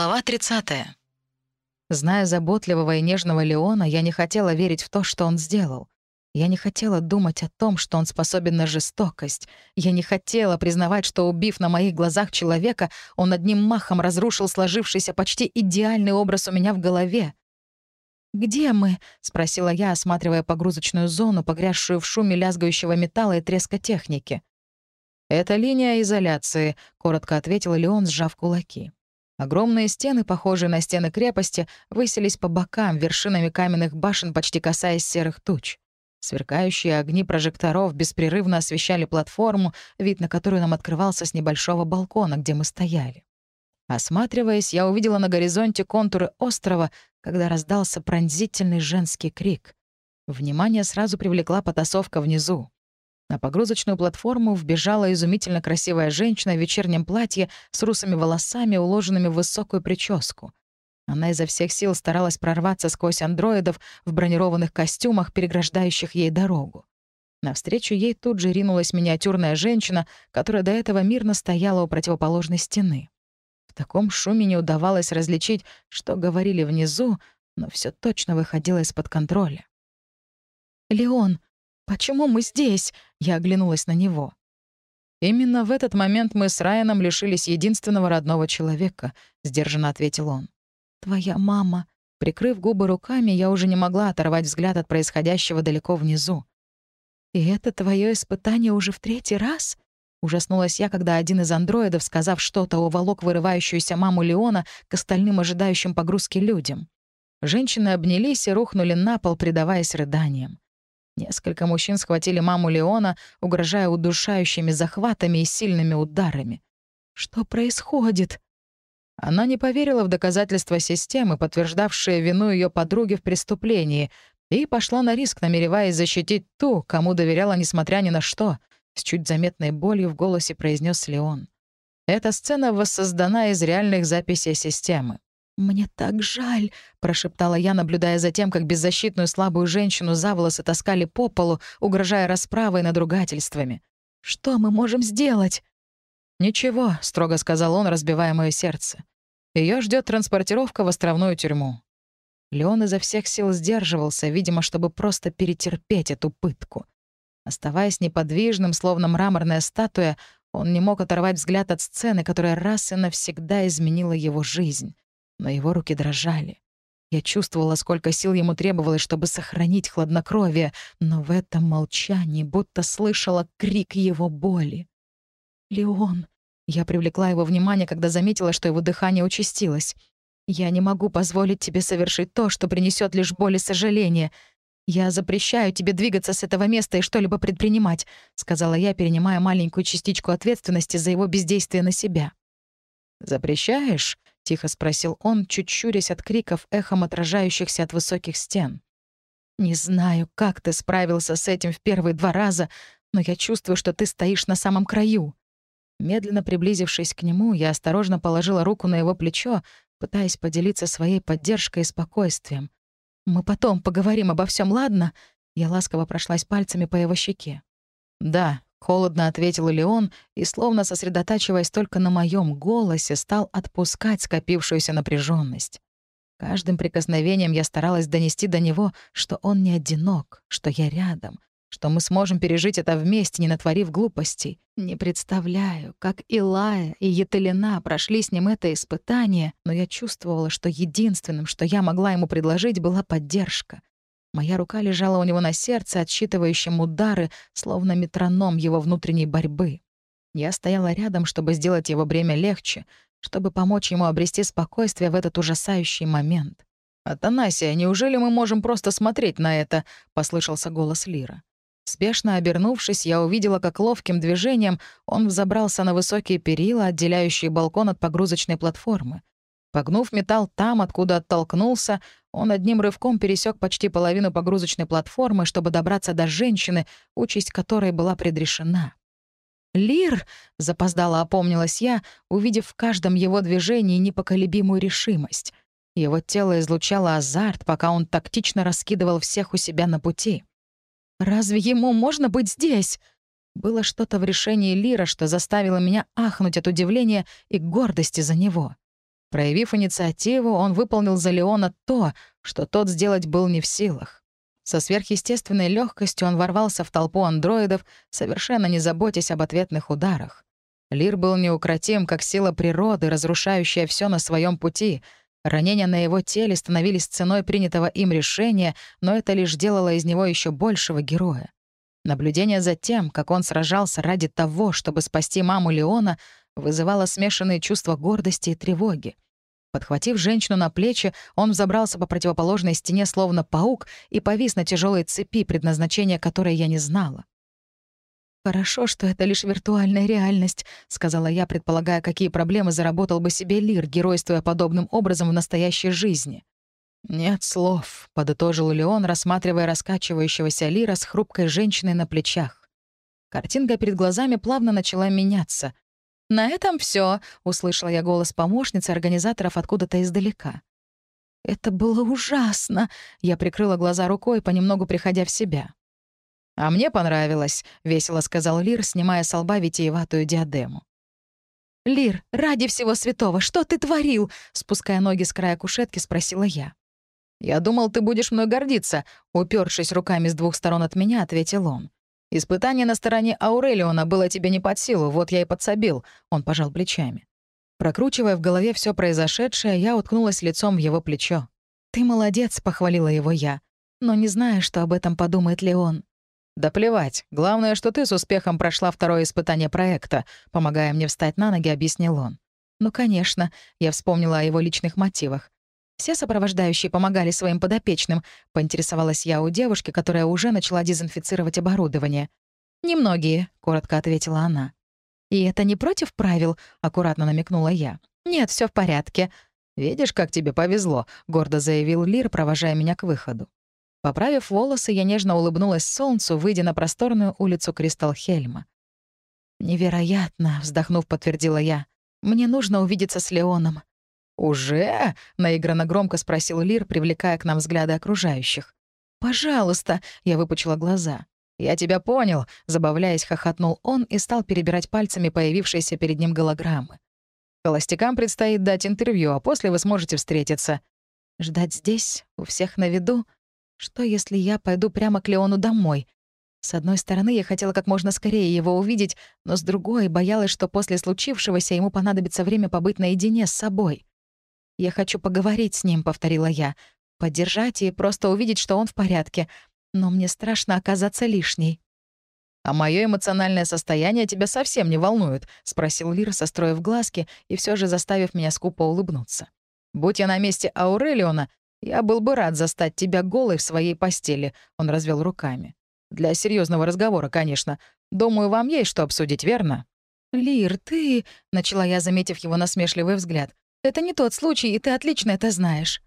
Глава 30. Зная заботливого и нежного Леона, я не хотела верить в то, что он сделал. Я не хотела думать о том, что он способен на жестокость. Я не хотела признавать, что, убив на моих глазах человека, он одним махом разрушил сложившийся почти идеальный образ у меня в голове. «Где мы?» — спросила я, осматривая погрузочную зону, погрязшую в шуме лязгающего металла и треска техники. «Это линия изоляции», — коротко ответил Леон, сжав кулаки. Огромные стены, похожие на стены крепости, высились по бокам, вершинами каменных башен, почти касаясь серых туч. Сверкающие огни прожекторов беспрерывно освещали платформу, вид на которую нам открывался с небольшого балкона, где мы стояли. Осматриваясь, я увидела на горизонте контуры острова, когда раздался пронзительный женский крик. Внимание сразу привлекла потасовка внизу. На погрузочную платформу вбежала изумительно красивая женщина в вечернем платье с русыми волосами, уложенными в высокую прическу. Она изо всех сил старалась прорваться сквозь андроидов в бронированных костюмах, переграждающих ей дорогу. Навстречу ей тут же ринулась миниатюрная женщина, которая до этого мирно стояла у противоположной стены. В таком шуме не удавалось различить, что говорили внизу, но все точно выходило из-под контроля. «Леон, «Почему мы здесь?» — я оглянулась на него. «Именно в этот момент мы с Райаном лишились единственного родного человека», — сдержанно ответил он. «Твоя мама». Прикрыв губы руками, я уже не могла оторвать взгляд от происходящего далеко внизу. «И это твое испытание уже в третий раз?» Ужаснулась я, когда один из андроидов, сказав что-то, уволок вырывающуюся маму Леона к остальным ожидающим погрузки людям. Женщины обнялись и рухнули на пол, предаваясь рыданиям. Несколько мужчин схватили маму Леона, угрожая удушающими захватами и сильными ударами. «Что происходит?» Она не поверила в доказательства системы, подтверждавшие вину ее подруги в преступлении, и пошла на риск, намереваясь защитить ту, кому доверяла несмотря ни на что, с чуть заметной болью в голосе произнес Леон. Эта сцена воссоздана из реальных записей системы. «Мне так жаль», — прошептала я, наблюдая за тем, как беззащитную слабую женщину за волосы таскали по полу, угрожая расправой над ругательствами. «Что мы можем сделать?» «Ничего», — строго сказал он, разбивая мое сердце. Ее ждет транспортировка в островную тюрьму». Леон изо всех сил сдерживался, видимо, чтобы просто перетерпеть эту пытку. Оставаясь неподвижным, словно мраморная статуя, он не мог оторвать взгляд от сцены, которая раз и навсегда изменила его жизнь но его руки дрожали. Я чувствовала, сколько сил ему требовалось, чтобы сохранить хладнокровие, но в этом молчании будто слышала крик его боли. «Леон!» Я привлекла его внимание, когда заметила, что его дыхание участилось. «Я не могу позволить тебе совершить то, что принесет лишь боль и сожаление. Я запрещаю тебе двигаться с этого места и что-либо предпринимать», — сказала я, перенимая маленькую частичку ответственности за его бездействие на себя. «Запрещаешь?» — тихо спросил он, чуть щурясь от криков, эхом отражающихся от высоких стен. «Не знаю, как ты справился с этим в первые два раза, но я чувствую, что ты стоишь на самом краю». Медленно приблизившись к нему, я осторожно положила руку на его плечо, пытаясь поделиться своей поддержкой и спокойствием. «Мы потом поговорим обо всем, ладно?» Я ласково прошлась пальцами по его щеке. «Да», Холодно ответил Леон и, словно сосредотачиваясь только на моем голосе, стал отпускать скопившуюся напряженность. Каждым прикосновением я старалась донести до него, что он не одинок, что я рядом, что мы сможем пережить это вместе, не натворив глупостей. Не представляю, как Илая и Етелина прошли с ним это испытание, но я чувствовала, что единственным, что я могла ему предложить, была поддержка. Моя рука лежала у него на сердце, отсчитывающем удары, словно метроном его внутренней борьбы. Я стояла рядом, чтобы сделать его бремя легче, чтобы помочь ему обрести спокойствие в этот ужасающий момент. «Атанасия, неужели мы можем просто смотреть на это?» — послышался голос Лира. Спешно обернувшись, я увидела, как ловким движением он взобрался на высокие перила, отделяющие балкон от погрузочной платформы. Погнув металл там, откуда оттолкнулся, он одним рывком пересек почти половину погрузочной платформы, чтобы добраться до женщины, участь которой была предрешена. «Лир!» — запоздало опомнилась я, увидев в каждом его движении непоколебимую решимость. Его тело излучало азарт, пока он тактично раскидывал всех у себя на пути. «Разве ему можно быть здесь?» Было что-то в решении Лира, что заставило меня ахнуть от удивления и гордости за него. Проявив инициативу, он выполнил за Леона то, что тот сделать был не в силах. Со сверхъестественной легкостью он ворвался в толпу андроидов, совершенно не заботясь об ответных ударах. Лир был неукротим, как сила природы, разрушающая все на своем пути. Ранения на его теле становились ценой принятого им решения, но это лишь делало из него еще большего героя. Наблюдение за тем, как он сражался ради того, чтобы спасти маму Леона, вызывало смешанные чувства гордости и тревоги. Подхватив женщину на плечи, он взобрался по противоположной стене, словно паук, и повис на тяжелой цепи, предназначения которой я не знала. «Хорошо, что это лишь виртуальная реальность», — сказала я, предполагая, какие проблемы заработал бы себе Лир, геройствуя подобным образом в настоящей жизни. «Нет слов», — подытожил Леон, рассматривая раскачивающегося Лира с хрупкой женщиной на плечах. Картинка перед глазами плавно начала меняться. «На этом все, услышала я голос помощницы организаторов откуда-то издалека. Это было ужасно. Я прикрыла глаза рукой, понемногу приходя в себя. «А мне понравилось», — весело сказал Лир, снимая с лба витиеватую диадему. «Лир, ради всего святого, что ты творил?» — спуская ноги с края кушетки, спросила я. «Я думал, ты будешь мной гордиться», — упершись руками с двух сторон от меня, ответил он. «Испытание на стороне Аурелиона было тебе не под силу, вот я и подсобил», — он пожал плечами. Прокручивая в голове все произошедшее, я уткнулась лицом в его плечо. «Ты молодец», — похвалила его я, но не знаю, что об этом подумает Леон. «Да плевать. Главное, что ты с успехом прошла второе испытание проекта», помогая мне встать на ноги, объяснил он. «Ну, конечно», — я вспомнила о его личных мотивах. Все сопровождающие помогали своим подопечным, поинтересовалась я у девушки, которая уже начала дезинфицировать оборудование. «Немногие», — коротко ответила она. «И это не против правил?» — аккуратно намекнула я. «Нет, все в порядке». «Видишь, как тебе повезло», — гордо заявил Лир, провожая меня к выходу. Поправив волосы, я нежно улыбнулась солнцу, выйдя на просторную улицу Кристалхельма. «Невероятно!» — вздохнув, подтвердила я. «Мне нужно увидеться с Леоном». «Уже?» — наигранно громко спросил Лир, привлекая к нам взгляды окружающих. «Пожалуйста!» — я выпучила глаза. «Я тебя понял», — забавляясь, хохотнул он и стал перебирать пальцами появившиеся перед ним голограммы. «Холостякам предстоит дать интервью, а после вы сможете встретиться». «Ждать здесь, у всех на виду?» Что, если я пойду прямо к Леону домой? С одной стороны, я хотела как можно скорее его увидеть, но с другой боялась, что после случившегося ему понадобится время побыть наедине с собой. «Я хочу поговорить с ним», — повторила я. «Поддержать и просто увидеть, что он в порядке. Но мне страшно оказаться лишней». «А мое эмоциональное состояние тебя совсем не волнует?» — спросил Лир, состроив глазки и все же заставив меня скупо улыбнуться. «Будь я на месте Аурелиона, «Я был бы рад застать тебя голой в своей постели», — он развел руками. «Для серьезного разговора, конечно. Думаю, вам есть что обсудить, верно?» «Лир, ты...» — начала я, заметив его насмешливый взгляд. «Это не тот случай, и ты отлично это знаешь».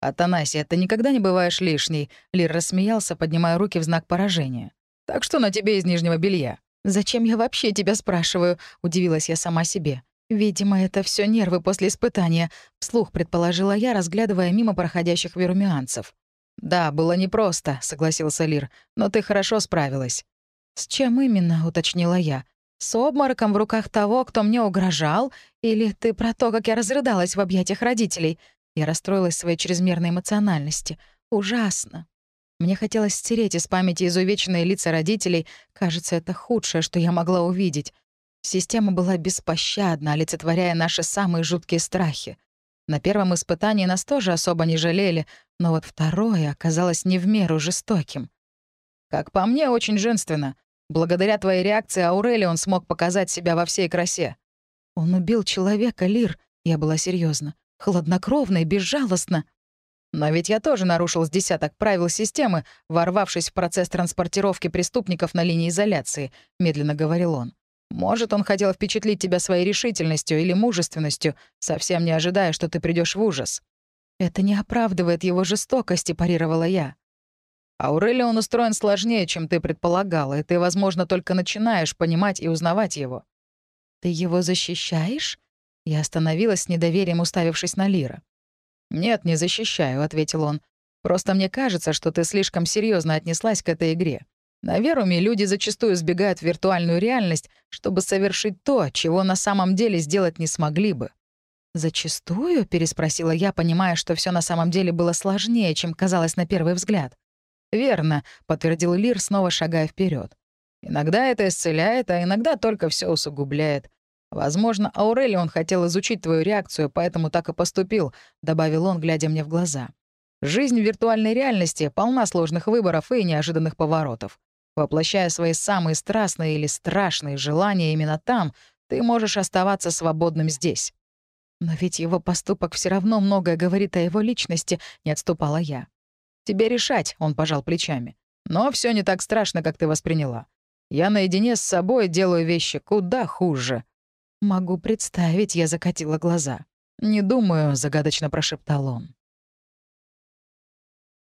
«Атанасия, ты никогда не бываешь лишней», — Лир рассмеялся, поднимая руки в знак поражения. «Так что на тебе из нижнего белья?» «Зачем я вообще тебя спрашиваю?» — удивилась я сама себе. «Видимо, это все нервы после испытания», — вслух предположила я, разглядывая мимо проходящих верумианцев. «Да, было непросто», — согласился Лир, — «но ты хорошо справилась». «С чем именно?» — уточнила я. «С обмороком в руках того, кто мне угрожал? Или ты про то, как я разрыдалась в объятиях родителей?» Я расстроилась своей чрезмерной эмоциональности. «Ужасно». Мне хотелось стереть из памяти изувеченные лица родителей. Кажется, это худшее, что я могла увидеть. Система была беспощадна, олицетворяя наши самые жуткие страхи. На первом испытании нас тоже особо не жалели, но вот второе оказалось не в меру жестоким. Как по мне, очень женственно. Благодаря твоей реакции Аурелион смог показать себя во всей красе. Он убил человека, Лир. Я была серьезна, Хладнокровно и безжалостно. Но ведь я тоже нарушил с десяток правил системы, ворвавшись в процесс транспортировки преступников на линии изоляции, медленно говорил он. Может, он хотел впечатлить тебя своей решительностью или мужественностью, совсем не ожидая, что ты придешь в ужас. Это не оправдывает его жестокости, парировала я. Аурелион устроен сложнее, чем ты предполагала, и ты, возможно, только начинаешь понимать и узнавать его. Ты его защищаешь? Я остановилась с недоверием, уставившись на Лира. «Нет, не защищаю», — ответил он. «Просто мне кажется, что ты слишком серьезно отнеслась к этой игре. На Веруме люди зачастую сбегают в виртуальную реальность, чтобы совершить то, чего на самом деле сделать не смогли бы. «Зачастую?» — переспросила я, понимая, что все на самом деле было сложнее, чем казалось на первый взгляд. «Верно», — подтвердил Лир, снова шагая вперед. «Иногда это исцеляет, а иногда только все усугубляет. Возможно, Аурелион хотел изучить твою реакцию, поэтому так и поступил», — добавил он, глядя мне в глаза. «Жизнь в виртуальной реальности полна сложных выборов и неожиданных поворотов. Воплощая свои самые страстные или страшные желания именно там, ты можешь оставаться свободным здесь. Но ведь его поступок все равно многое говорит о его личности, не отступала я. Тебе решать, он пожал плечами. Но все не так страшно, как ты восприняла. Я наедине с собой делаю вещи куда хуже. Могу представить, я закатила глаза. Не думаю, загадочно прошептал он.